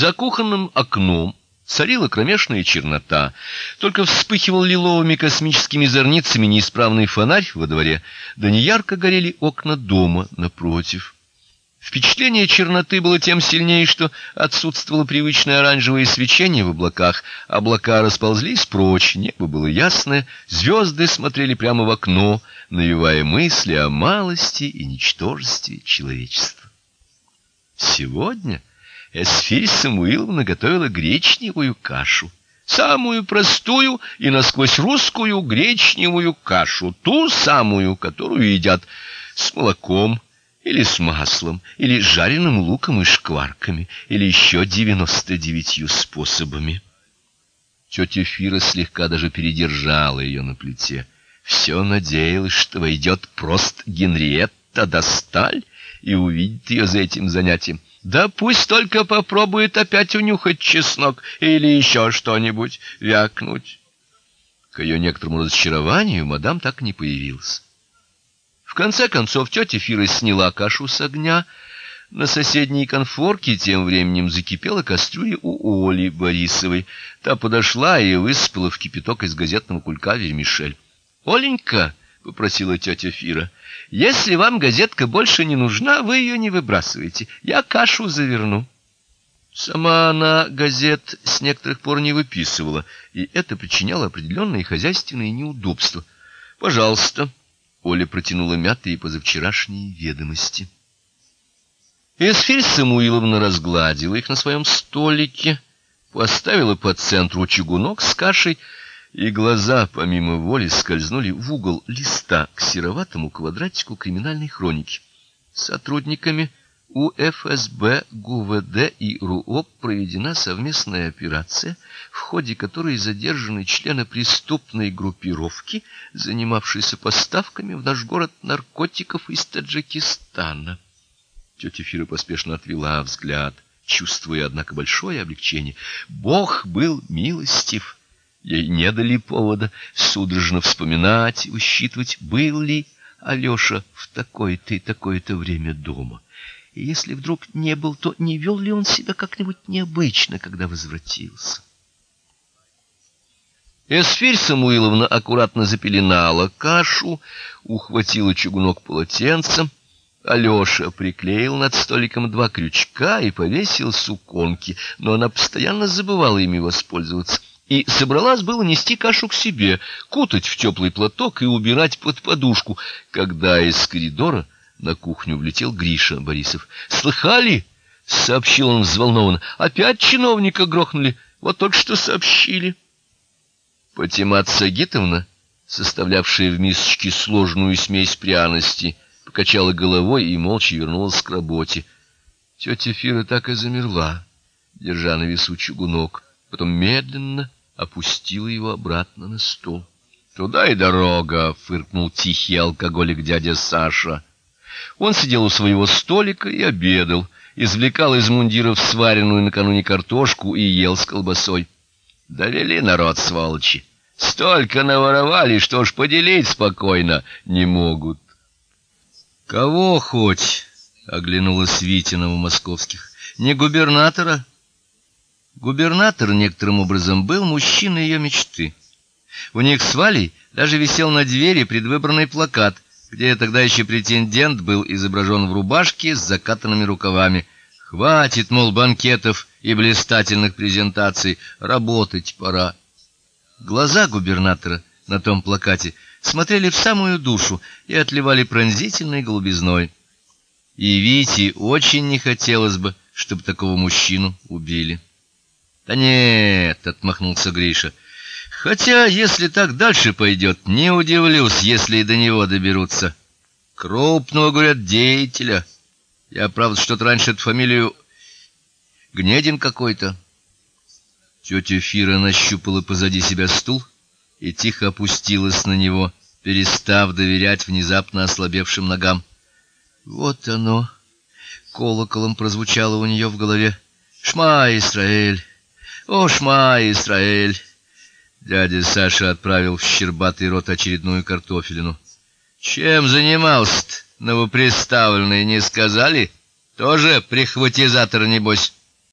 За кухонным окном царила кромешная чернота. Только вспыхивал лиловыми космическими зорницами неисправный фонарь во дворе, да неярко горели окна дома напротив. Впечатление черноты было тем сильнее, что отсутствовало привычное оранжевое свечение в облаках. Облака расползлись прочь, небо было ясное, звезды смотрели прямо в окно, навевая мысли о малости и ничтожестве человечества. Сегодня Эсфирь Самуиловна готовила гречневую кашу, самую простую и насквозь русскую гречневую кашу, ту самую, которую едят с молоком, или с маслом, или с жареным луком и шкварками, или еще девяносто девятью способами. Тетя Фира слегка даже передержала ее на плите. Все надеялась, что войдет просто Генриетта Досталь и увидит ее за этим занятием. Да пусть только попробует опять унюхать чеснок или еще что-нибудь вякнуть. К ее некоторому разочарованию мадам так не появилась. В конце концов тетя Фира сняла кашу с огня. На соседней конфорке тем временем закипела кастрюля у Оли Борисовой. Та подошла и высыпала в кипяток из газетного кулька вермишель. "Оленька", попросила тетя Фира. "Если вам газетка больше не нужна, вы ее не выбрасывайте. Я кашу заверну". Сама она газет с некоторых пор не выписывала, и это причиняло определенные хозяйственные неудобства. "Пожалуйста", Оля протянула мятые позавчерашние ведомости. Эсфирь Самуиловна разгладила их на своем столике, поставила по центру чугунок с кашей, и глаза помимо воли скользнули в угол листа к сероватому квадратику криминальной хроники. Сотрудниками у ФСБ, ГУВД и РУОП проведена совместная операция, в ходе которой задержаны члены преступной группировки, занимавшейся поставками в наш город наркотиков из Таджикистана. Тетя Фира поспешно отвела взгляд, чувствуя однако большое облегчение. Бог был милостив. Ей не дали повода судорожно вспоминать и высчитывать, был ли Алёша в такое-то и такое-то время дома. И если вдруг не был, то не вел ли он себя как-нибудь необычно, когда возвратился? Эсфирь Самуиловна аккуратно запеленала кашу, ухватила чугунок полотенцем, Алёша приклеил над столиком два крючка и повесил суконки, но она постоянно забывала ими воспользоваться и собралась было нести кашу к себе, кутать в теплый платок и убирать под подушку, когда из коридора на кухню влетел Гриша Борисов. "Слыхали?" сообщил он взволнованно. "Опять чиновника грохнули. Вот только что сообщили". Патимат Сагитовна, составлявшая в мисочке сложную смесь пряностей, покачала головой и молча вернулась к работе. Тетя Фира так и замерла, держа на весу чугунок, потом медленно опустила его обратно на стол. Туда и дорога, фыркнул тихий алкоголик дядя Саша. Он сидел у своего столика и обедал, извлекал из мундиров сваренную накануне картошку и ел с колбасой. Довели народ сволочи. Столько наворовали, что ж поделить спокойно не могут. Кого хоть, оглянулась Витина в московских. Не губернатора? Губернатор некоторым образом был мужчиной ее мечты. У них с Валей даже висел на двери предвыборный плакат где тогда еще претендент был изображен в рубашке с закатанными рукавами. Хватит, мол, банкетов и блистательных презентаций, работать пора. Глаза губернатора на том плакате смотрели в самую душу и отливали пронзительной голубизной. И Вите очень не хотелось бы, чтобы такого мужчину убили. "Да нет", отмахнулся Гриша. Хотя, если так дальше пойдет, не удивлюсь, если и до него доберутся. Крупного, говорят, деятеля. Я, правда, что-то раньше эту фамилию Гнедин какой-то. Тетя Фира нащупала позади себя стул и тихо опустилась на него, перестав доверять внезапно ослабевшим ногам. Вот оно. Колоколом прозвучало у нее в голове: "Шма Израиль! О, Шма Израиль!" Дядя Саша отправил в щербатый рот очередную картофелину. Чем занимался-то, новоприставленный, не сказали? Тоже прихватизатор небось.